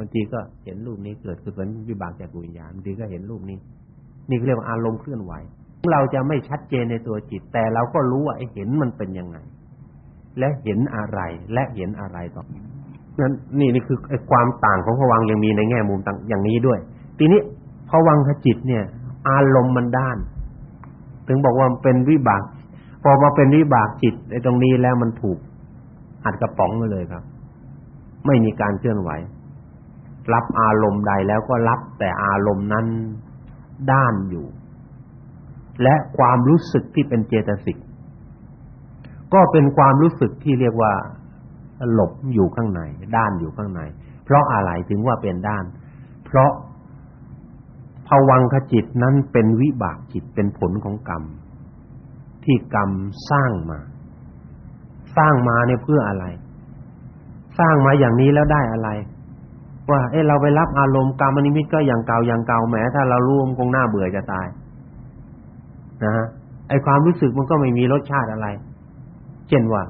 บางทีก็เห็นรูปนี้เกิดคือเป็นวิบากจากวิญญาณบางทีก็เห็นรูปนี้ นี่เรียกว่าอารมณ์เคลื่อนไหว เราจะไม่ชัดเจนในตัวจิต แต่เราก็รู้ว่าไอ้เห็นมันเป็นยังไง และเห็นอะไรและเห็นอะไรต่อนั้นนี่นี่คือไอ้ความต่างของภวังยังมีในแง่มุมต่างอย่างนี้ด้วย ทีนี้ภวังขจิตเนี่ย อารมณ์มันด้าน ถึงบอกว่าเป็นวิบาก พอมาเป็นวิบากจิตไอ้ตรงนี้แล้วมันถูกอัดกระป๋องไปเลยครับ ไม่มีการเคลื่อนไหว รับอารมณ์ใดแล้วก็รับแต่อารมณ์นั้นด้านอยู่ และความรู้สึกที่เป็นเจตสิกก็เป็นความรู้สึกที่เรียกว่าหลบอยู่ข้างใน ด้านอยู่ข้างใน เพราะอะไรถึงว่าเป็นด้าน เพราะภวังคจิตนั้นเป็นวิบากจิตเป็นผลของกรรม ที่กรรมสร้างมา สร้างมาเนี่ยเพื่ออะไร สร้างมาอย่างนี้แล้วได้อะไร ว่าเอ้เราไปรับอารมณ์กรรมนิมิตก็อย่างเก่าอย่างเก่าแม้ ถ้าเรารู้มันคงหน่าเบื่อจะตาย นะฮะไอความรู้สึกมันก็ไม่มีรสชาติอะไร เช่นว่า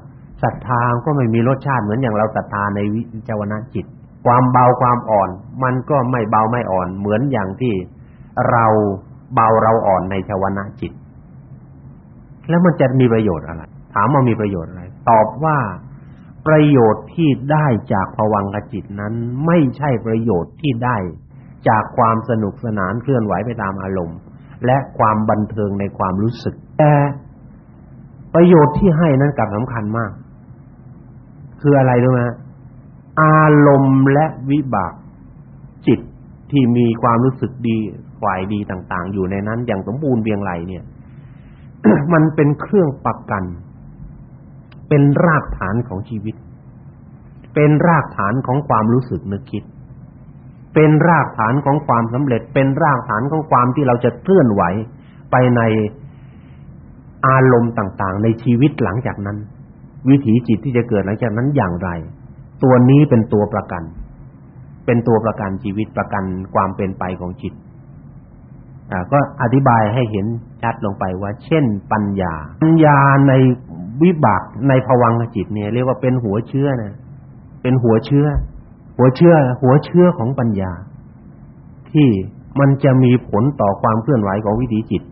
ศรัทธาก็ไม่มีรสชาติเหมือนอย่างเราศรัทธาในวิจารณจิต ความเบาความอ่อน มันก็ไม่เบาไม่อ่อน เหมือนอย่างที่เราเบาเราอ่อนในชาวนะจิต แล้วมันจะมีประโยชน์อะไร ถามว่ามีประโยชน์อะไร ตอบว่า ประโยชน์ที่ได้จากภวังคจิตนั้น ไม่ใช่ประโยชน์ที่ได้จากความสนุกสนานเคลื่อนไหวไปตามอารมณ์ และความบันเทิงในความรู้สึก แต่ประโยชน์ที่ให้นั้นกลับสำคัญมาก คืออะไรรู้ไหมอารมณ์และวิบากจิตที่มีความรู้สึกดีฝ่ายดีต่าง ๆ อยู่ในนั้น อย่างสมบูรณ์เพียงไรเนี่ย มันเป็นเครื่องประกัน เป็นรากฐานของชีวิต เป็นรากฐานของความรู้สึกนึกคิด เป็นรากฐานของความสำเร็จ เป็นรากฐานของความที่เราจะเคลื่อนไหวไปในอารมณ์ต่าง ๆ ในชีวิตหลังจากนั้น วิถีจิตที่จะเกิดหลังจากนั้นอย่างไร ตัวนี้เป็นตัวประกัน เป็นตัวประกันชีวิตประกันความเป็นไปของจิตอ่าก็อธิบายให้เห็นชัดลงไปว่า เช่น ปัญญา ปัญญาใน วิบากในภวังคจิตเนี่ย เรียกว่าเป็นหัวเชื้อนะเป็นหัวเชื้อ หัวเชื้อ หัวเชื้อของปัญญา ที่มันจะมีผลต่อความเคลื่อนไหวของวิถีจิต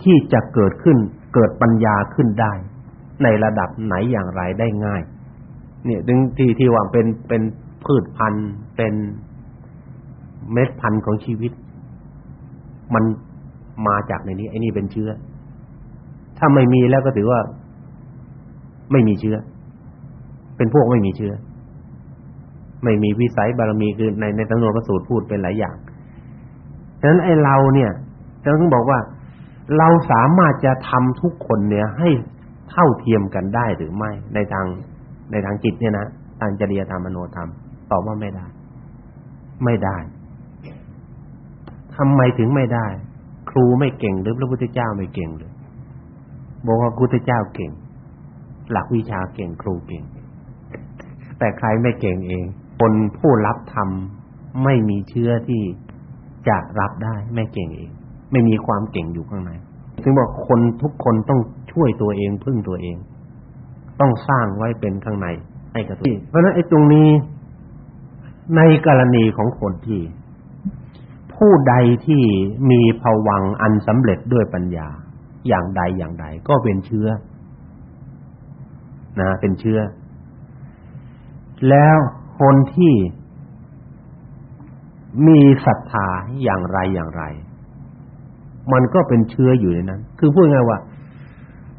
ที่จะเกิดขึ้นเกิดปัญญาขึ้นได้ ในระดับไหนอย่างไรได้ง่าย เนี่ยถึงที่ที่ว่าเป็นเป็นพืชพันธุ์เป็นเม็ดพันธุ์ของชีวิต มันมาจากในนี้ไอ้นี่เป็นเชื้อ ถ้าไม่มีแล้วก็ถือว่า ไม่มีเชื้อ เป็นพวกไม่มีเชื้อ ไม่มีวิสัยบารมีคือในในตำนวนพระสูตรพูดเป็นหลายอย่างฉะนั้นไอ้เราเนี่ยจะต้องบอกว่า เราสามารถจะทำทุกคนเนี่ยให้เท่าเทียมกันได้หรือไม่ในทางในทางจิตเนี่ยนะทางจริยธรรมมโนธรรมตอบว่าไม่ได้ ไม่ได้ทำไมถึงไม่ได้ ครูไม่เก่งหรือพระพุทธเจ้าไม่เก่งหรือบอกว่าพระพุทธเจ้าเก่ง หลักวิชาเก่งครูเก่ง แต่ใครไม่เก่งเอง คนผู้รับธรรมไม่มีเชื้อที่จะรับได้ไม่เก่งเอง ไม่มีความเก่งอยู่ข้างในถึงบอกคนทุกคนต้องช่วยตัวเองพึ่งตัวเอง ต้องสร้างไว้เป็นข้างในให้กับตัวเพราะฉะนั้นไอ้ตรงนี้ในกรณีของคนที่ ผู้ใดที่มีภวังอันสำเร็จด้วยปัญญา อย่างใดอย่างใด ก็เป็นเชื้อ นะเป็นเชื้อ แล้วคนที่มีศรัทธาอย่างไรอย่างไร มันก็เป็นเชื้ออยู่ในนั้น คือพูดง่ายว่า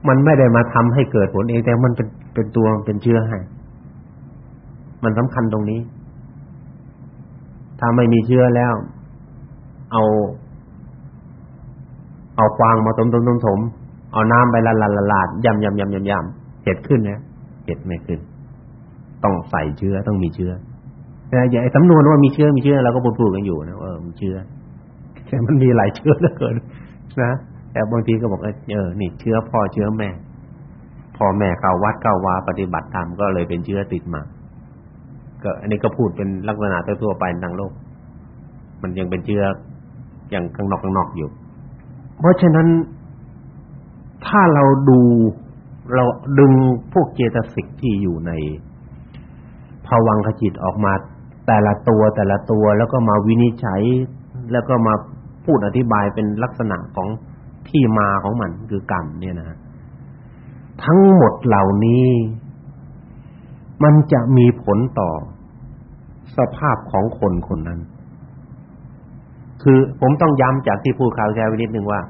มันไม่ได้มาทำให้เกิดผลเองแต่มันเป็นเป็นตัวเป็นเชื้อให้ มันสำคัญตรงนี้ ถ้าไม่มีเชื้อแล้ว เอา เอาฟางมาต้มต้มต้มถมเอาน้ำไปละละละลาดยำยำยำยำยำเห็ดขึ้นเนี่ย เห็ดไม่ขึ้นต้องใส่เชื้อต้องมีเชื้อแต่อย่าไอ้สำนวนว่ามีเชื้อมีเชื้อเราก็พูดกันอยู่นะเออมีเชื้อแต่มันมีหลายเชื้อเหลือเกินนะแต่บางทีก็บอกเออนี่เชื้อพ่อเชื้อแม่พ่อแม่เข้าวัดเข้าวาปฏิบัติธรรมก็เลยเป็นเชื้อติดมา ก็อันนี้ก็พูดเป็นลักษณะทั่วไปทางโลก มันยังเป็นเชื้ออย่างข้างนอกข้างนอกอยู่ เพราะฉะนั้นถ้าเราดู เราดึงพวกเจตสิกที่อยู่ในภวังคจิตออกมาแต่ละตัวแต่ละตัวแล้วก็มาวินิจฉัย แล้วก็มาพูดอธิบายเป็นลักษณะของที่มาของมันคือกรรมเนี่ยนะทั้งหมดเหล่านี้ มันจะมีผลต่อสภาพของคนคนนั้น คือผมต้องย้ำจากที่พูดข่าวแชร์ไว้นิดนึงว่า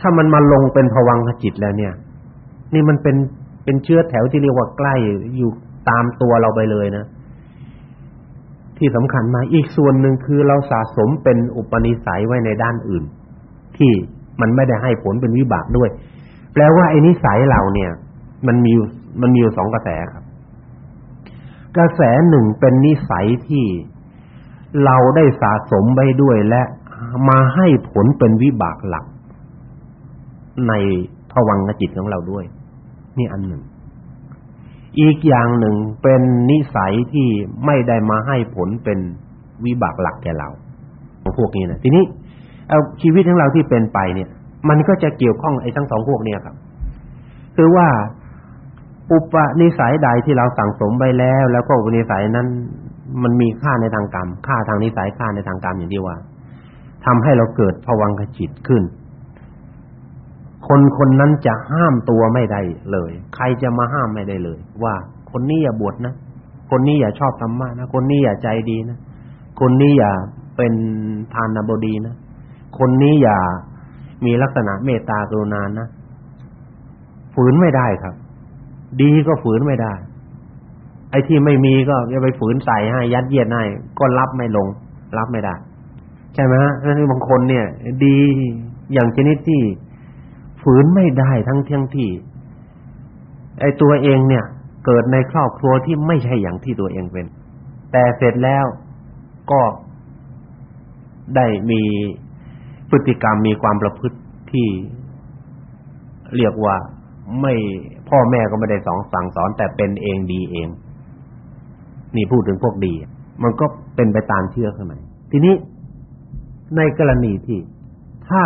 ถ้ามันมาลงเป็นภวังคจิตแล้วเนี่ย นี่มันเป็นเป็นเชื้อแถวที่เรียกว่าใกล้อยู่ตามตัวเราไปเลยนะ ที่สำคัญมาอีกส่วนหนึ่งคือเราสะสมเป็นอุปนิสัยไว้ในด้านอื่น ที่มันไม่ได้ให้ผลเป็นวิบากด้วย แปลว่าไอ้นิสัยเราเนี่ย มันมีมันมีอยู่สองกระแสครับ กระแสหนึ่งเป็นนิสัยที่เราได้สะสมไว้ด้วยและมาให้ผลเป็นวิบากหลัก ในภวังคจิตของเราด้วย นี่อันหนึ่ง อีกอย่างหนึ่งเป็นนิสัยที่ไม่ได้มาให้ผลเป็นวิบากหลักแก่เราของพวกนี้นะทีนี้เอาชีวิตของเราที่เป็นไปเนี่ย มันก็จะเกี่ยวข้องไอ้ทั้งสองพวกเนี้ยครับ คือว่าอุปนิสัยใดที่เราสั่งสมไว้แล้ว แล้วก็อุปนิสัยนั้น มันมีค่าในทางกรรม ค่าทางนิสัยค่าในทางกรรมอย่างที่ว่าทำให้เราเกิดภวังคจิตขึ้น คนคนนั้นจะห้ามตัวไม่ได้เลย ใครจะมาห้ามไม่ได้เลย ว่าคนนี้อย่าบวชนะ คนนี้อย่าชอบธรรมะนะ คนนี้อย่าใจดีนะ คนนี้อย่าเป็นทานบดีนะ คนนี้อย่ามีลักษณะเมตตากรุณานะ ฝืนไม่ได้ครับ ดีก็ฝืนไม่ได้ ไอ้ที่ไม่มีก็จะไปฝืนใส่ให้ยัดเยียดให้ก็รับไม่ลง รับไม่ได้ ใช่ไหมฮะนั่นบางคนเนี่ย ดีอย่างชนิดที่ ฝืนไม่ได้ทั้งทั้งที่ ไอ้ตัวเองเนี่ย เกิดในครอบครัวที่ไม่ใช่อย่างที่ตัวเองเป็น แต่เสร็จแล้วก็ได้มีพฤติกรรมมีความประพฤติที่เรียกว่าไม่พ่อแม่ก็ไม่ได้สอนสั่งสอน แต่เป็นเองดีเอง นี่พูดถึงพวกดี มันก็เป็นไปตามเชื่อข้างในทีนี้ในกรณีที่ถ้า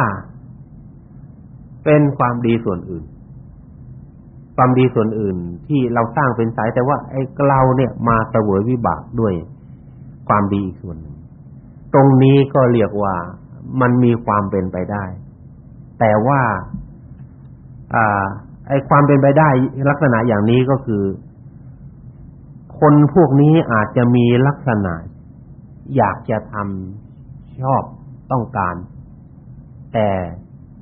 เป็นความดีส่วนอื่น ความดีส่วนอื่นที่เราสร้างเป็นสายแต่ว่าไอ้เราเนี่ยมาเสวยวิบากด้วยความดีอีกส่วนหนึ่งตรงนี้ก็เรียกว่ามันมีความเป็นไปได้ แต่ว่าอ่าไอ้ความเป็นไปได้ลักษณะอย่างนี้ก็คือ คนพวกนี้อาจจะมีลักษณะ อยากจะทำชอบต้องการ แต่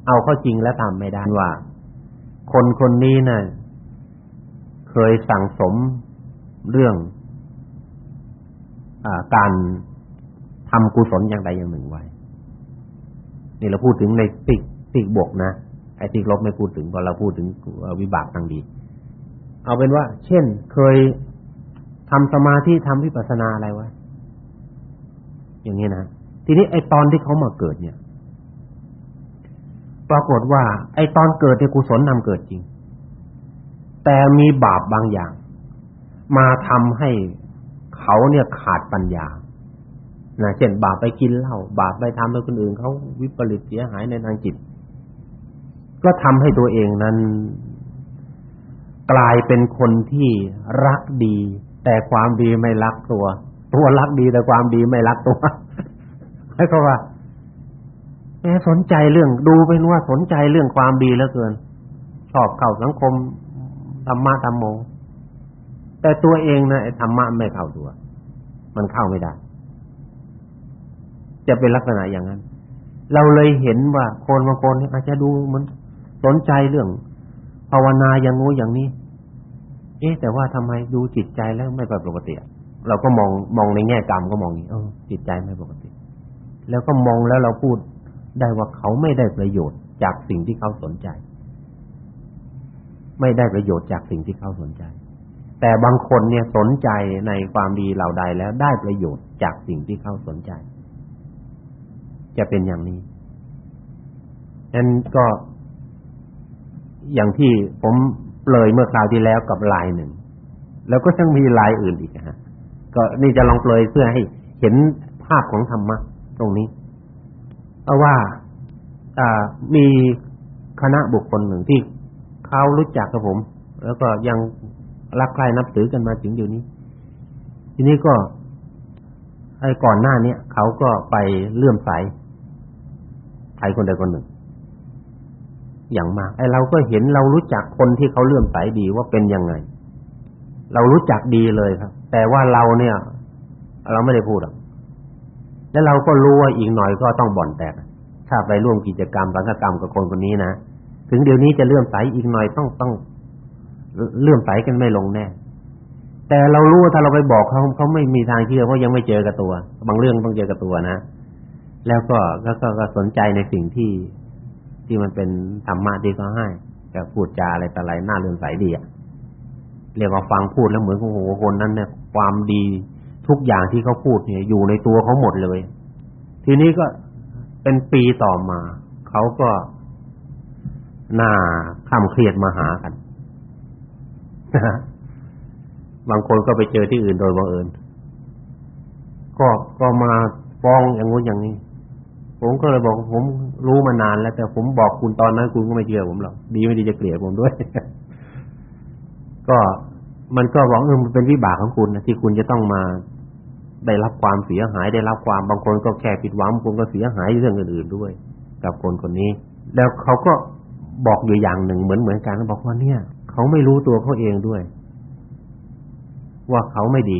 เอาเข้าจริงแล้วทำไม่ได้ว่า คนคนนี้นะ่ะเคยสั่งสมเรื่องอการทำกุศลอย่างใดอย่างหนึ่งไว้ นี่เราพูดถึงในติกติกบวกนะไอ้ติกลบไม่พูดถึงพอเราพูดถึงวิบากทางดี เอาเป็นว่า เช่น เคยทำสมาธิทำวิปัสสนาอะไรไว้อย่างนี้นะทีนี้ไอ้ตอนที่เขามาเกิดเนี่ย ปรากฏว่า ไอ้ตอนเกิดในกุศลนำเกิดจริง แต่มีบาปบางอย่าง มาทำให้เขาเนี่ยขาดปัญญานะเช่นบาปไปกินเหล้าบาปไปทำให้คนอื่นเขาวิปริตเสียหายในทางจิต ก็ทำให้ตัวเองนั้น กลายเป็นคนที่รักดี แต่ความดีไม่รักตัว ตัวรักดีแต่ความดีไม่รักตัวให้เขาว่า แม้สนใจเรื่องดูเป็นว่าสนใจเรื่องความดีเหลือเกิน ชอบเข้าสังคมธรรมะธรรมโม แต่ตัวเองนะธรรมะไม่เข้าตัว มันเข้าไม่ได้ จะเป็นลักษณะอย่างนั้น เราเลยเห็นว่าคนบางคนอาจจะดูมันสนใจเรื่อง ภาวนาอย่างงู้อย่างนี้ เอ๊ะแต่ว่าทำไมดูจิตใจแล้วไม่ปกติเราก็มองมองในแง่กรรมก็มองอย่างนี้เออจิตใจไม่ปกติ แล้วก็มองแล้วเราพูด ได้ว่าเขาไม่ได้ประโยชน์จากสิ่งที่เขาสนใจ ไม่ได้ประโยชน์จากสิ่งที่เขาสนใจ แต่บางคนเนี่ยสนใจในความดีเหล่าใดแล้วได้ประโยชน์จากสิ่งที่เขาสนใจ จะเป็นอย่างนี้นั้นก็อย่างที่ผมเลยเมื่อคราวที่แล้วกับลายหนึ่ง แล้วก็ยังมีลายอื่นอีกฮะก็นี่จะลองเปลยเพื่อให้เห็นภาพของธรรมะตรงนี้ ว่าอ่ามีคณะบุคคลหนึ่งที่เขารู้จักกับผม แล้วก็ยังรักใคร่นับถือกันมาถึงอยู่นี้ ทีนี้ก็ไอ้ก่อนหน้านี้เขาก็ไปเลื่อมใสใครคนใดคนหนึ่ง อย่างมากไอ้เราก็เห็นเรารู้จักคนที่เขาเลื่อมใสดีว่าเป็นยังไง เรารู้จักดีเลยครับ แต่ว่าเราเนี่ย เราไม่ได้พูดหรอก แล้วเราก็รู้ว่าอีกหน่อยก็ต้องบ่อนแตกถ้าไปร่วมกิจกรรมสังฆกรรมกับคนคนนี้นะถึงเดี๋ยวนี้จะเลื่อมใสอีกหน่อยต้องต้องเลื่อมใสกันไม่ลงแน่ แต่เรารู้ว่าถ้าเราไปบอกเขาเขาไม่มีทางเชื่อเพราะยังไม่เจอกับตัว บางเรื่องต้องเจอกับตัวนะแล้วก็ก็ก็สนใจในสิ่งที่ที่มันเป็นธรรมะที่เขาให้จะพูดจาอะไรแต่อะไรน่าเลื่อมใสดีอะเรียกว่าฟังพูดแล้วเหมือนโอ้โหคนนั้นเนี่ยความดี ทุกอย่างที่เขาพูดเนี่ยอยู่ในตัวเขาหมดเลย ทีนี้ก็เป็นปีต่อมา เขาก็หน้าคำเครียดมาหากันบางคนก็ไปเจอที่อื่นโดยบังเอิญก็ก็มาฟ้องอย่างงู้นอย่างนี้ ผมก็เลยบอกผมรู้มานานแล้ว แต่ผมบอกคุณตอนนั้นคุณก็ไม่เชื่อผมหรอกดีไม่ดีจะเกลียดผมด้วย ก็มันก็บอกเออมันเป็นวิบากของคุณนะที่คุณจะต้องมา ได้รับความเสียหายได้รับความบางคนก็แค่ผิดหวังบางคนก็เสียหายเรื่องอื่นๆด้วย กับคนคนนี้ แล้วเขาก็บอกอยู่อย่างหนึ่งเหมือนเหมือนกันบอกว่าเนี่ย เขาไม่รู้ตัวเขาเองด้วย ว่าเขาไม่ดี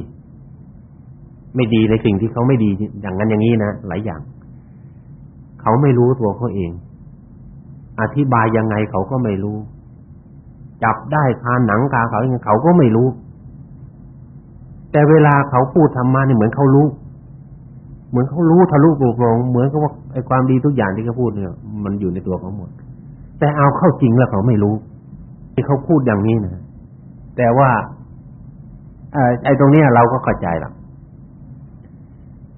ไม่ดีในสิ่งที่เขาไม่ดีอย่างนั้นอย่างนี้นะหลายอย่าง เขาไม่รู้ตัวเขาเอง อธิบายยังไงเขาก็ไม่รู้ จับได้คาหนังคาเขาอย่างเขาก็ไม่รู้ แต่เวลาเขาพูดธรรมะนี่เหมือนเขารู้ เหมือนเขารู้ทะลุโปร่งเหมือนกับว่าไอ้ความดีทุกอย่างที่เขาพูดเนี่ย มันอยู่ในตัวเขาหมด แต่เอาเข้าจริงแล้วเขาไม่รู้ที่เขาพูดอย่างนี้นะแต่ว่าไอ้ตรงนี้เราก็เข้าใจแล้ว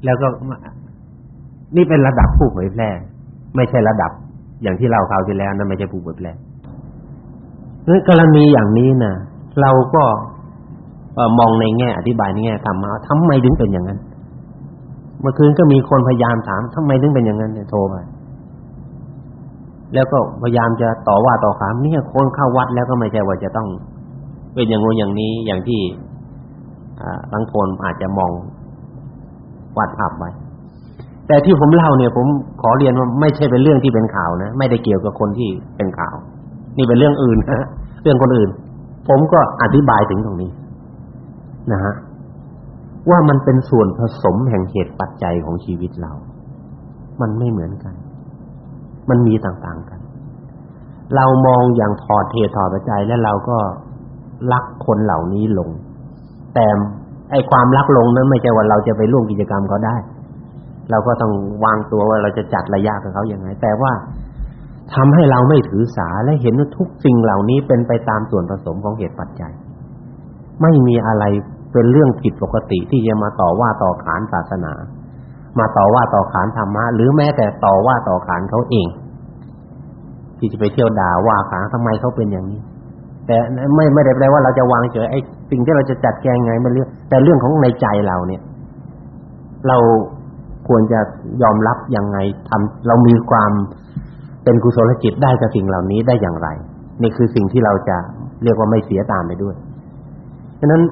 แล้วก็นี่เป็นระดับผู้เผยแพร่ ไม่ใช่ระดับ อย่างที่เราคราวที่แล้วนั่นไม่ใช่ผู้เผยแพร่เฮ้ยกรณีอย่างนี้นะเราก็ มองในแง่อธิบายในแง่ธรรมะทำไมถึงเป็นอย่างนั้น เมื่อคืนก็มีคนพยายามถามทำไมถึงเป็นอย่างนั้นเนี่ยโทรมาแล้วก็พยายามจะต่อว่าต่อขานเนี่ยคนเข้าวัดแล้วก็ไม่ใช่ว่าจะต้องเป็นอย่างงู้นอย่างนี้อย่างที่บางคนอาจจะมองวัดภาพไว้ แต่ที่ผมเล่าเนี่ย ผมขอเรียนว่าไม่ใช่เป็นเรื่องที่เป็นข่าวนะไม่ได้เกี่ยวกับคนที่เป็นข่าว นี่เป็นเรื่องอื่นนะเรื่องคนอื่น ผมก็อธิบายถึงตรงนี้ นะฮะว่ามันเป็นส่วนผสมแห่งเหตุปัจจัยของชีวิตเรา มันไม่เหมือนกัน มันมีต่างๆกัน เรามองอย่างถอดเหตุถอดปัจจัยแล้วเราก็รักคนเหล่านี้ลง แต่ไอ้ความรักลงนั้นไม่ใช่ว่าเราจะไปร่วมกิจกรรมเขาได้ เราก็ต้องวางตัวว่าเราจะจัดระยะกับเขาอย่างไรแต่ว่าทำให้เราไม่ถือสาและเห็นว่าทุกสิ่งเหล่านี้เป็นไปตามส่วนผสมของเหตุปัจจัย ไม่มีอะไร เป็นเรื่องผิดปกติที่จะมาต่อว่าต่อขานศาสนา มาต่อว่าต่อขานธรรมะหรือแม้แต่ต่อว่าต่อขานเขาเอง ที่จะไปเที่ยวด่าว่าขานทำไมเขาเป็นอย่างนี้ แต่ไม่ไม่ได้แปลว่าเราจะวางเฉยไอ้สิ่งที่เราจะจัดแกงไงมันเรื่อง แต่เรื่องของในใจเราเนี่ย เราควรจะยอมรับยังไงทำเรามีความเป็นกุศลจิตได้กับสิ่งเหล่านี้ได้อย่างไรนี่คือสิ่งที่เราจะเรียกว่าไม่เสียตามไปด้วยฉะนั้น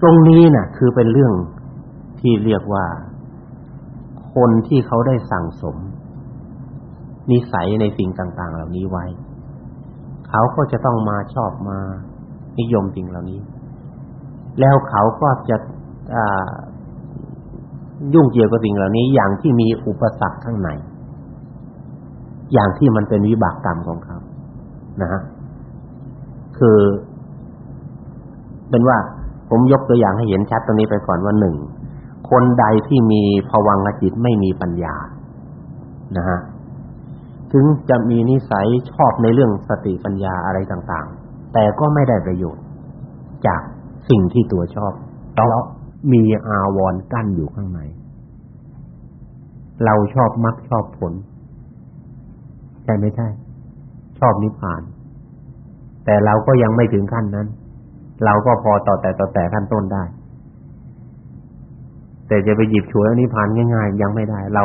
ตรงนี้นะ่ะ คือเป็นเรื่องที่เรียกว่า คนที่เขาได้สั่งสม นิสัยในสิ่งต่าง ๆ เหล่านี้ไว้ เขาก็จะต้องมาชอบมานิยมสิ่งเหล่านี้ แล้วเขาก็จะยุ่งเกี่ยวกับสิ่งเหล่านี้ อย่างที่มีอุปสรรคข้างในอย่างที่มันเป็นวิบากกรรมของเขานะฮะคือเป็นว่า ผมยกตัวอย่างให้เห็นชัดตรงนี้ไปก่อนว่าหนึ่งคนใดที่มีภวังคจิตไม่มีปัญญานะฮะถึงจะมีนิสัยชอบในเรื่องสติปัญญาอะไรต่างๆ แต่ก็ไม่ได้ประโยชน์ จากสิ่งที่ตัวชอบเพราะมีอาวรณ์กั้นอยู่ข้างในเราชอบมักชอบผล ใช่ไม่ใช่ ชอบนิพพาน แต่เราก็ยังไม่ถึงขั้นนั้น เราก็พอต่อแต่ต่อแต่ขั้นต้นได้ แต่จะไปหยิบฉวยอนิพพานง่ายๆ ยังไม่ได้ เรา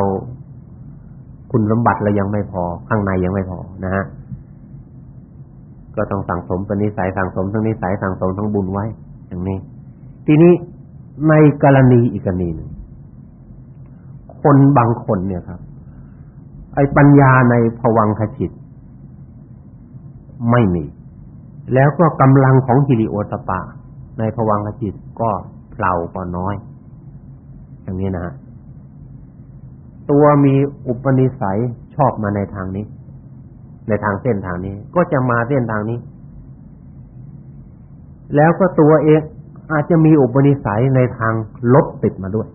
คุณสมบัติเรายังไม่พอ ข้างในยังไม่พอนะฮะก็ต้องสั่งสมเป็นนิสัยสั่งสมทั้งนิสัยสั่งสมทั้งบุญไว้ อย่างนี้ ทีนี้ในกรณีอีกกรณีหนึ่งคนบางคนเนี่ยครับ ไอ้ปัญญาในภวังคจิต ไม่มี แล้วก็กำลังของฮิริโอตปะ ในภวังคจิตก็เปล่าก็น้อย อย่างนี้นะตัวมีอุปนิสัยชอบมาในทางนี้ ในทางเส้นทางนี้ ก็จะมาเส้นทางนี้ แล้วก็ตัวเองอาจจะมีอุปนิสัยในทางลบติดมาด้วย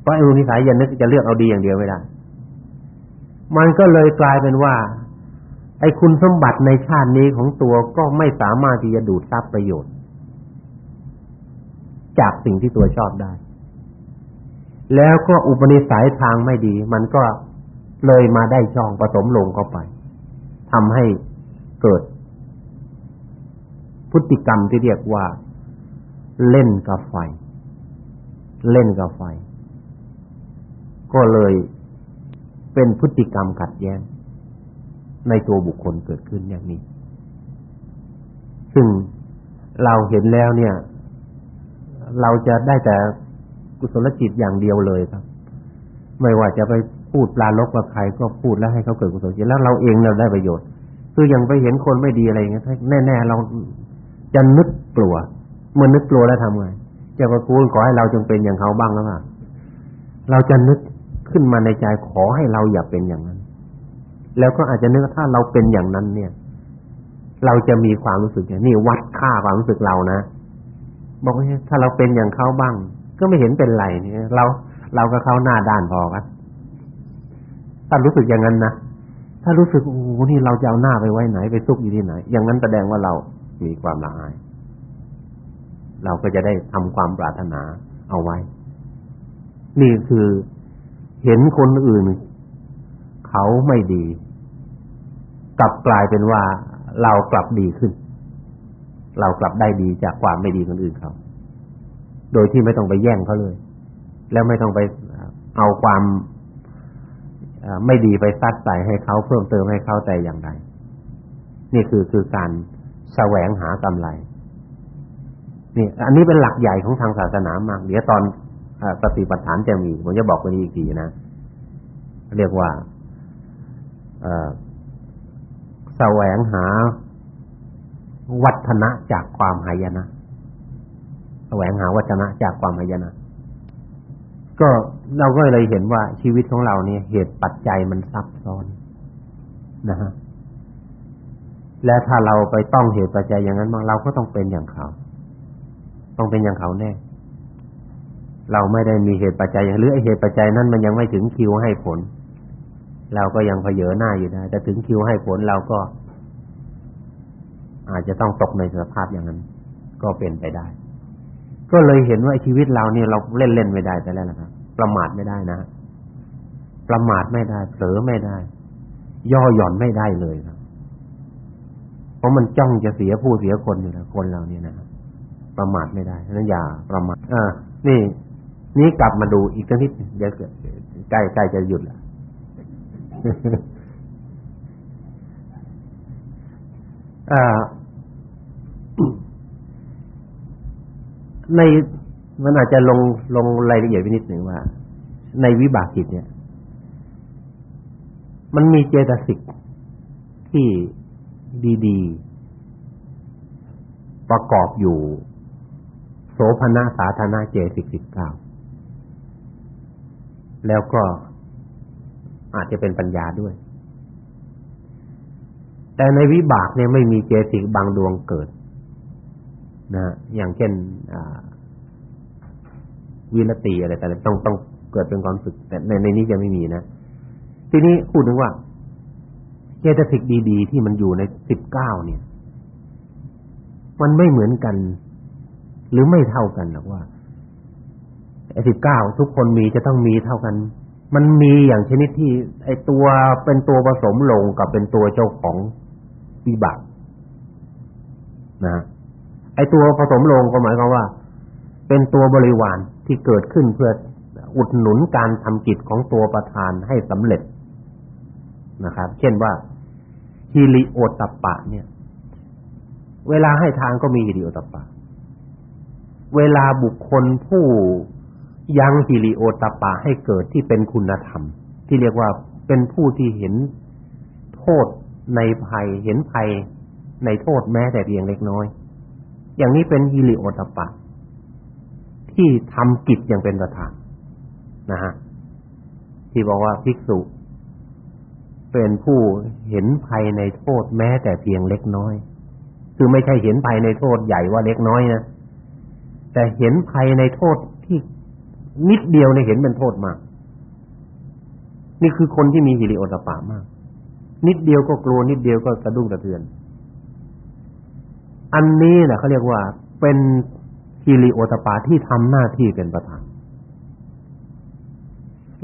เพราะอุปนิสัยยันนึกจะเลือกเอาดีอย่างเดียวไม่ได้ มันก็เลยกลายเป็นว่า ไอ้คุณสมบัติในชาตินี้ของตัวก็ไม่สามารถที่จะดูดซับประโยชน์ จากสิ่งที่ตัวชอบได้ แล้วก็อุปนิสัยทางไม่ดี มันก็เลยมาได้ช่องผสมลงเข้าไปทำให้เกิด พฤติกรรมที่เรียกว่า เล่นกับไฟ เล่นกับไฟ ก็เลยเป็นพฤติกรรมขัดแย้ง ในตัวบุคคลเกิดขึ้นอย่างนี้ ซึ่งเราเห็นแล้วเนี่ย เราจะได้แต่กุศลจิตอย่างเดียวเลยครับ ไม่ว่าจะไปพูดปลาลบกับใครก็พูดแล้วให้เขาเกิดกุศลจิตแล้วเราเองเราได้ประโยชน์ คือยังไปเห็นคนไม่ดีอะไรอย่างเงี้ยแน่ๆเราจะนึกกลัวเมื่อนึกกลัวแล้วทำไงจะประคุณขอให้เราจงเป็นอย่างเขาบ้างแล้วอะเราจะนึกขึ้นมาในใจขอให้เราอย่าเป็นอย่างนั้น แล้วก็อาจจะนึกว่าถ้าเราเป็นอย่างนั้นเนี่ย เราจะมีความรู้สึกอย่างนี้วัดค่าความรู้สึกเรานะบอกว่าถ้าเราเป็นอย่างเขาบ้าง ก็ไม่เห็นเป็นไรเนี่ยเรา เราก็เข้าหน้าด้านพอกันถ้ารู้สึกอย่างนั้นนะถ้ารู้สึกโอ้โหนี่เราจะเอาหน้าไปไว้ไหนไปซุกอยู่ที่ไหน อย่างนั้นแสดงว่าเรามีความละอาย เราก็จะได้ทำความปรารถนาเอาไว้ นี่คือเห็นคนอื่น เขาไม่ดี กลับกลายเป็นว่าเรากลับดีขึ้น เรากลับได้ดีจากความไม่ดีคนอื่นเขาโดยที่ไม่ต้องไปแย่งเขาเลย แล้วไม่ต้องไปเอาความไม่ดีไปซัดใส่ให้เขาเพิ่มเติมให้เขาแต่อย่างใดนี่คือคือการแสวงหากำไรนี่อันนี้เป็นหลักใหญ่ของทางศาสนามากเดี๋ยวตอนสติปัฏฐานจะมีผมจะบอกไปนี้อีกทีนะเรียกว่า แสวงหาวัฒนะจากความหายนะแสวงหาวัฒนะจากความหายนะก็เราก็เลยเห็นว่าชีวิตของเราเนี่ยเหตุปัจจัยมันซับซ้อนนะฮะและถ้าเราไปต้องเหตุปัจจัยอย่างนั้นบางเราก็ต้องเป็นอย่างเขา ต้องเป็นอย่างเขาแน่ เราไม่ได้มีเหตุปัจจัยอย่างหรือไอเหตุปัจจัยนั้นมันยังไม่ถึงคิวให้ผล เราก็ยังเผยหน้าอยู่ได้แต่ถึงคิวให้ผลเราก็ อาจจะต้องตกในสภาพอย่างนั้น ก็เป็นไปได้ ก็เลยเห็นว่าชีวิตเราเนี่ยเราเล่นเล่นไม่ได้แต่แล้วนะครับประมาทไม่ได้นะประมาทไม่ได้เผลอไม่ได้ ย่อหย่อนไม่ได้เลยครับเพราะมันจ้องจะเสียผู้เสียคนอยู่แล้วคนเราเนี่ยนะประมาทไม่ได้ฉะนั้นอย่าประมาทอ่านี่ นี่กลับมาดูอีกนิดเดี๋ยวใกล้ใกล้จะหยุดแล้ว ในมันอาจจะลงลงรายละเอียดไปนิดหนึ่งว่า ในวิบากจิตเนี่ย มันมีเจตสิกที่ดีๆ ประกอบอยู่ โสภณะสาธารณะเจสิกสิบเก้าแล้วก็ อาจจะเป็นปัญญาด้วย แต่ในวิบากเนี่ยไม่มีเจสิกบางดวงเกิดนะอย่างเช่นวิรติอะไรแต่ต้องต้องเกิดเป็นความสึก แต่ในในนี้จะไม่มีนะ ทีนี้พูดถึงว่า เจตสิกดีๆ ที่มันอยู่ในสิบเก้าเนี่ย มันไม่เหมือนกัน หรือไม่เท่ากันหรอกว่าไอ้สิบเก้าทุกคนมีจะต้องมีเท่ากัน มันมีอย่างชนิดที่ ไอ้ตัวเป็นตัวผสมลงกับเป็นตัวเจ้าของวิบากนะไอ้ตัวผสมลงก็หมายความว่า เป็นตัวบริวารที่เกิดขึ้นเพื่ออุดหนุนการทำกิจของตัวประธานให้สำเร็จนะครับ เช่นว่าฮิริโอตปะ เนี่ย เวลาให้ทานก็มีฮิริโอตปะ เวลาบุคคลผู้ ยังฮิริโอตปะให้เกิดที่เป็นคุณธรรม ที่เรียกว่าเป็นผู้ที่เห็นโทษในภัยเห็นภัยในโทษแม้แต่เพียงเล็กน้อย อย่างนี้เป็นฮิริโอตปะ ที่ทำกิจอย่างเป็นประธานนะฮะที่บอกว่าภิกษุ เป็นผู้เห็นภัยในโทษแม้แต่เพียงเล็กน้อย คือไม่ใช่เห็นภัยในโทษใหญ่ว่าเล็กน้อยนะแต่เห็นภัยในโทษที่ นิดเดียวในเห็นเป็นโทษมาก นี่คือคนที่มีหิริโอตปามาก นิดเดียวก็กลัวนิดเดียวก็กระดุ้งกระเทือน อันนี้แหละเขาเรียกว่าเป็นฮิริโอตปาที่ทำหน้าที่เป็นประธาน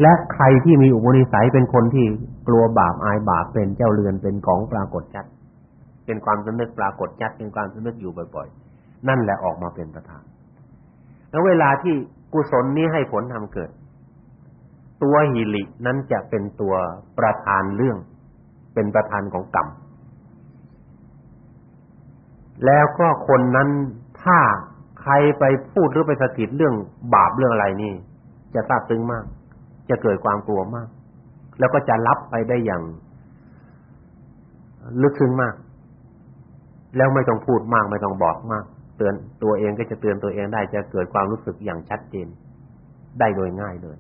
และใครที่มีอุปนิสัยเป็นคนที่กลัวบาปอายบาปเป็นเจ้าเรือนเป็นของปรากฏชัด เป็นความสำนึกปรากฏชัดเป็นความสำนึกอยู่บ่อยๆ นั่นแหละออกมาเป็นประธาน แล้วเวลาที่ กุศลนี้ให้ผลทำเกิด ตัวหิรินั้นจะเป็นตัวประธานเรื่อง เป็นประธานของกรรม แล้วก็คนนั้นถ้าใครไปพูดหรือไปสะกิดเรื่องบาปเรื่องอะไรนี่ จะทราบซึ้งมาก จะเกิดความกลัวมาก แล้วก็จะรับไปได้อย่าง ลึกซึ้งมาก แล้วไม่ต้องพูดมาก ไม่ต้องบอกมาก ตือนตัวเองก็จะเตือนตัวเองได้จะเกิดความรู้สึกอย่างชัดเจน ได้โดยง่ายเลย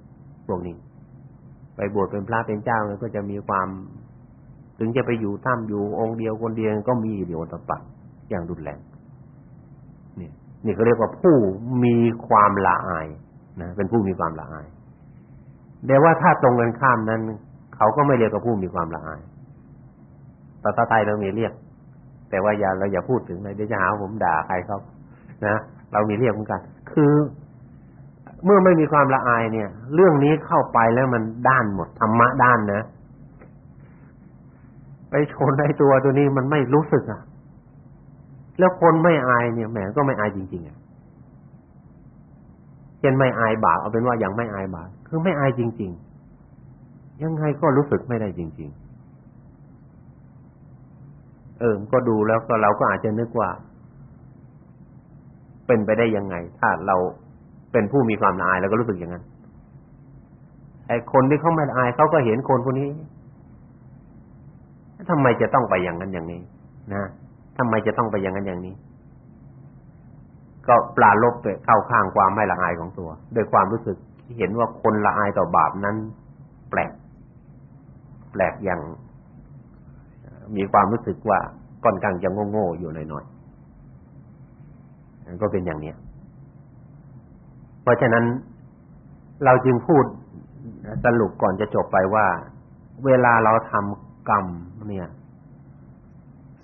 พวกนี้ ไปบวชเป็นพระเป็นเจ้าก็จะมีความ ถึงจะไปอยู่ถ้ำอยู่องค์เดียวคนเดียวก็มีอยู่ตปัดอย่างรุนแรงนี่นี่เขาเรียกว่าผู้มีความละอายนะเป็นผู้มีความละอายแต่ว่าถ้าตรงกันข้ามนั้น เขาก็ไม่เรียกว่าผู้มีความละอายตาตาไตเรามีเรียก แต่ว่าอย่าเราอย่าพูดถึงเลยเดี๋ยวจะหาผมด่าใครครับนะเรามีเรียกเหมือนกัน คือเมื่อไม่มีความละอายเนี่ย เรื่องนี้เข้าไปแล้วมันด้านหมดธรรมะด้านนะไปชนในตัวตัวนี้มันไม่รู้สึกอะ แล้วคนไม่อายเนี่ยแหมก็ไม่อายจริงๆอะเช่นไม่อายบาปเอาเป็นว่ายังไม่อายบาปคือไม่อายจริง ๆ ยังไงก็รู้สึกไม่ได้จริง ๆ เออก็ดูแล้วก็เราก็อาจจะนึกว่า เป็นไปได้ยังไง ถ้าเราเป็นผู้มีความละอายแล้วก็รู้สึกอย่างนั้นไอ้คนที่เขาไม่ละอายเขาก็เห็นคนคนนี้ทำไมจะต้องไปอย่างนั้นอย่างนี้ นะทำไมจะต้องไปอย่างนั้นอย่างนี้ ก็ปลาลบไปเข้าข้างความไม่ละอายของตัวโดยความรู้สึกเห็นว่าคนละอายต่อบาปนั้น แปลก แปลกอย่าง มีความรู้สึกว่าค่อนข้างจะโง่ๆอยู่หน่อยๆก็เป็นอย่างนี้เพราะฉะนั้นเราจึงพูดสรุปก่อนจะจบไปว่า เวลาเราทำกรรมเนี่ย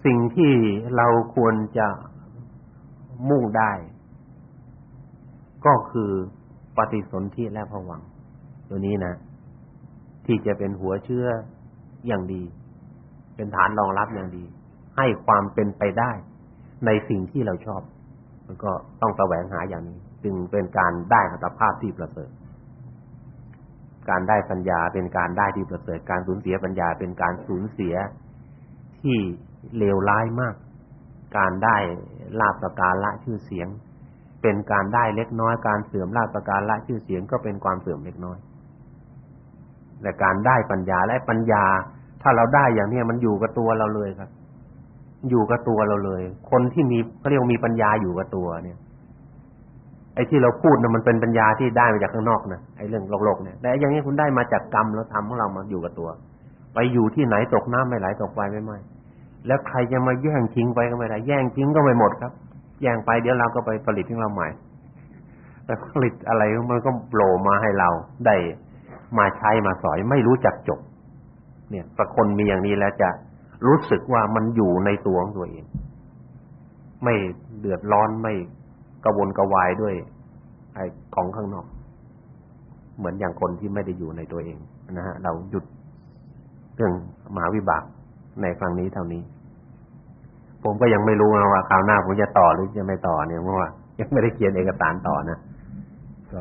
สิ่งที่เราควรจะมุ่งได้ ก็คือปฏิสนธิและภวัง ตัวนี้นะ ที่จะเป็นหัวเชื้ออย่างดี เป็นฐานรองรับอย่างดี ให้ความเป็นไปได้ ในสิ่งที่เราชอบ มันก็ต้องแสวงหาอย่างนี้ จึงเป็นการได้อัตภาพที่ประเสริฐการได้ปัญญาเป็นการได้ที่ประเสริฐการสูญเสียปัญญาเป็นการสูญเสียที่เลวร้ายมาก การได้ลาภสการละชื่อเสียง เป็นการได้เล็กน้อย การเสื่อมลาภสการละชื่อเสียงก็เป็นความเสื่อมเล็กน้อยแต่การได้ปัญญาและปัญญา ถ้าเราได้อย่างนี้มันอยู่กับตัวเราเลยครับ อยู่กับตัวเราเลย คนที่มีเขาเรียกมีปัญญาอยู่กับตัวเนี่ยไอ้ที่เราพูดน่ะมันเป็นปัญญาที่ได้มาจากข้างนอกนะไอ้เรื่องโลกๆเนี่ยแต่อย่างนี้คุณได้มาจากกรรมแล้วทำของเรามาอยู่กับตัว ไปอยู่ที่ไหนตกน้ำไม่ไหลตกไฟไม่ไหม้แล้วใครจะมาแย่งทิ้งไปก็ไม่ได้แย่งทิ้งก็ไม่หมดครับแย่งไปเดี๋ยวเราก็ไปผลิตของเราใหม่แต่ผลิตอะไรมันก็โผล่มาให้เราได้มาใช้มาสอยไม่รู้จักจบ เนี่ยถ้าคนมีอย่างนี้แล้วจะรู้สึกว่ามันอยู่ในตัวของตัวเอง ไม่เดือดร้อนไม่กระวนกระวายด้วย ไอ้ของข้างนอก เหมือนอย่างคนที่ไม่ได้อยู่ในตัวเองนะฮะ เราหยุดเรื่องมหาวิบากในครั้งนี้เท่านี้ ผมก็ยังไม่รู้นะว่าคราวหน้าผมจะต่อหรือจะไม่ต่อเนี่ยเพราะว่ายังไม่ได้เขียนเอกสารต่อนะก็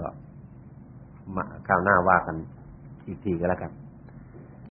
มาคราวหน้าว่ากันอีกทีก็แล้วกัน